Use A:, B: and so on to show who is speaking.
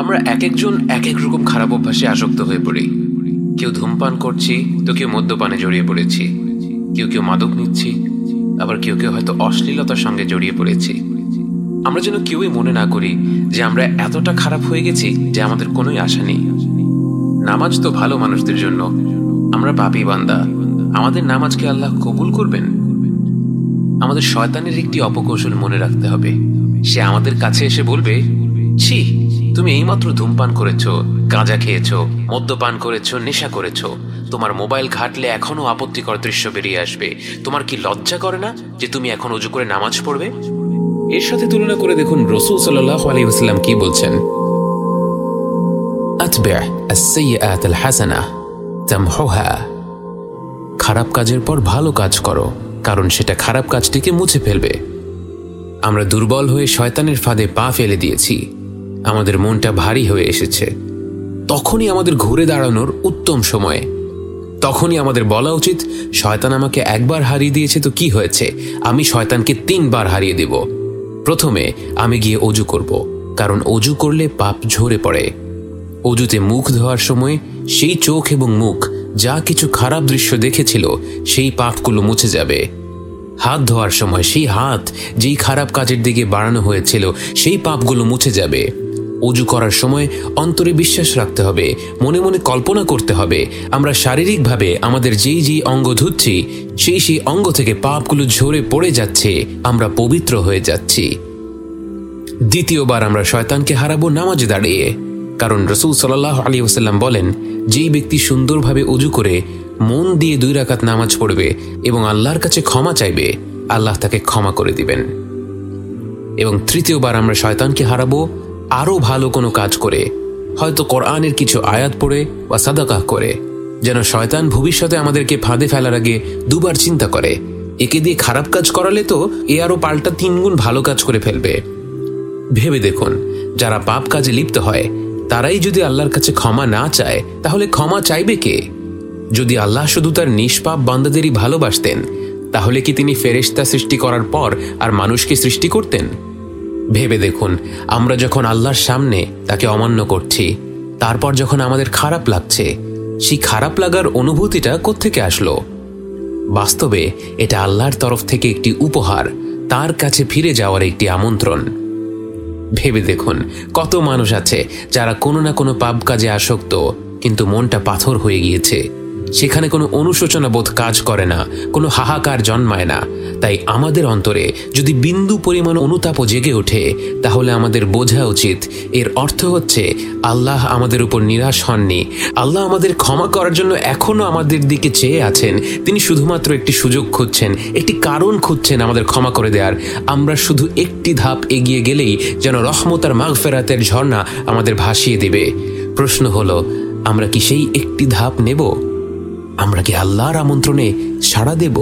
A: আমরা এক একজন এক এক রকম খারাপ অভ্যাসে আসক্ত হয়ে পড়ি। কেউ ধূমপান করছি, তো কেউ মদ্যপানে জড়িয়ে পড়েছি। কেউ কেউ মাদক নিচ্ছি, আবার কেউ কেউ হয়তো অশ্লীলতার সঙ্গে জড়িয়ে পড়েছি। আমরা যেন কেউই মনে না করি যে আমরা এতটা খারাপ হয়ে গেছি যে আমাদের কোনোই আশা নেই। নামাজ তো ভালো মানুষদের জন্য। আমরা পাপি বান্দা। আমাদের নামাজকে আল্লাহ কবুল করবেন। আমাদের শয়তানের একটি অপকৌশল মনে রাখতে হবে। সে আমাদের কাছে এসে বলবে, ছি তুমি এইমাত্র ধূমপান করেছ, গাঁজা খেয়েছ, মদ্যপান করেছ, নেশা করেছ। তোমার মোবাইল ঘাটলে এখনও আপত্তিকর দৃশ্য বেরিয়ে আসবে। তোমার কি লজ্জা করে না যে তুমি এখন উজু করে নামাজ পড়বে? এর সাথে তুলনা করে দেখুন রসুল সাল্লাহ আলী কি বলছেন। খারাপ কাজের পর ভালো কাজ করো, কারণ সেটা খারাপ কাজটিকে মুছে ফেলবে। আমরা দুর্বল হয়ে শয়তানের ফাঁদে পা ফেলে দিয়েছি। আমাদের মনটা ভারী হয়ে এসেছে। তখনই আমাদের ঘুরে দাঁড়ানোর উত্তম সময়। তখনই আমাদের বলা উচিত, শয়তান আমাকে একবার হারিয়ে দিয়েছে তো কি হয়েছে? আমি শয়তানকে তিনবার হারিয়ে দেব। প্রথমে আমি গিয়ে অজু করব, কারণ অজু করলে পাপ ঝরে পড়ে। অজুতে মুখ ধোয়ার সময় সেই চোখ এবং মুখ, যা কিছু খারাপ দৃশ্য দেখেছিল, সেই পাপগুলো মুছে যাবে। হাত ধোয়ার সময় সেই হাত, যেই খারাপ কাজের দিকে বাড়ানো হয়েছিল, সেই পাপগুলো মুছে যাবে। অজু করার সময় অন্তরে বিশ্বাস রাখতে হবে, মনে মনে কল্পনা করতে হবে। আমরা শারীরিকভাবে আমাদের যেই যেই অঙ্গ ধুচ্ছি, সেই সেই অঙ্গ থেকে পাপগুলো ঝরে পড়ে যাচ্ছে, আমরা পবিত্র হয়ে যাচ্ছি। দ্বিতীয়বার আমরা শয়তানকে হারাবো নামাজে দাঁড়িয়ে। কারণ রসুল সাল্লাহ আলী ওসাল্লাম বলেন, যেই ব্যক্তি সুন্দরভাবে উজু করে, মন দিয়ে দুই রাকাত নামাজ পড়বে এবং আল্লাহর কাছে ক্ষমা চাইবে, আল্লাহ তাকে ক্ষমা করে দিবেন। এবং তৃতীয়বার আমরা শয়তানকে হারাবো আরও ভালো কোনো কাজ করে। হয়তো কোরআনের কিছু আয়াত পড়ে বা সাদাকাহ করে, যেন শয়তান ভবিষ্যতে আমাদেরকে ফাঁদে ফেলার আগে দুবার চিন্তা করে। একে দিয়ে খারাপ কাজ করালে তো এ আরও পাল্টা তিনগুণ ভালো কাজ করে ফেলবে। ভেবে দেখুন, যারা পাপ কাজে লিপ্ত হয়, তারাই যদি আল্লাহর কাছে ক্ষমা না চায়, তাহলে ক্ষমা চাইবে কে? যদি আল্লাহ শুধু তার নিষ্পাপ বান্দাদেরই ভালোবাসতেন, তাহলে কি তিনি ফেরেস্তা সৃষ্টি করার পর আর মানুষকে সৃষ্টি করতেন? ভেবে দেখুন, আমরা যখন আল্লাহর সামনে তাকে অমান্য করছি, তারপর যখন আমাদের খারাপ লাগছে, সেই খারাপ লাগার অনুভূতিটা কোত্থেকে আসলো? বাস্তবে এটা আল্লাহর তরফ থেকে একটি উপহার, তার কাছে ফিরে যাওয়ার একটি আমন্ত্রণ। ভেবে দেখুন, কত মানুষ আছে যারা কোনো না কোনো পাপ কাজে আসক্ত, কিন্তু মনটা পাথর হয়ে গিয়েছে। সেখানে কোনো অনুশোচনা বোধ কাজ করে না, কোনো হাহাকার জন্মায় না। তাই আমাদের অন্তরে যদি বিন্দু পরিমাণ অনুতাপও জেগে ওঠে, তাহলে আমাদের বোঝা উচিত। এর অর্থ হচ্ছে, আল্লাহ আমাদের উপর নিরাশ হননি। আল্লাহ আমাদের ক্ষমা করার জন্য এখনও আমাদের দিকে চেয়ে আছেন। তিনি শুধুমাত্র একটি সুযোগ খুঁজছেন, একটি কারণ খুঁজছেন আমাদের ক্ষমা করে দেওয়ার আমরা শুধু একটি ধাপ এগিয়ে গেলেই যেন রহমত আর মাগফেরাতের ঝর্ণা আমাদের ভাসিয়ে দেবে। প্রশ্ন হলো, আমরা কি সেই একটি ধাপ নেব? আমরা কি আল্লাহর আমন্ত্রণে সাড়া দেব?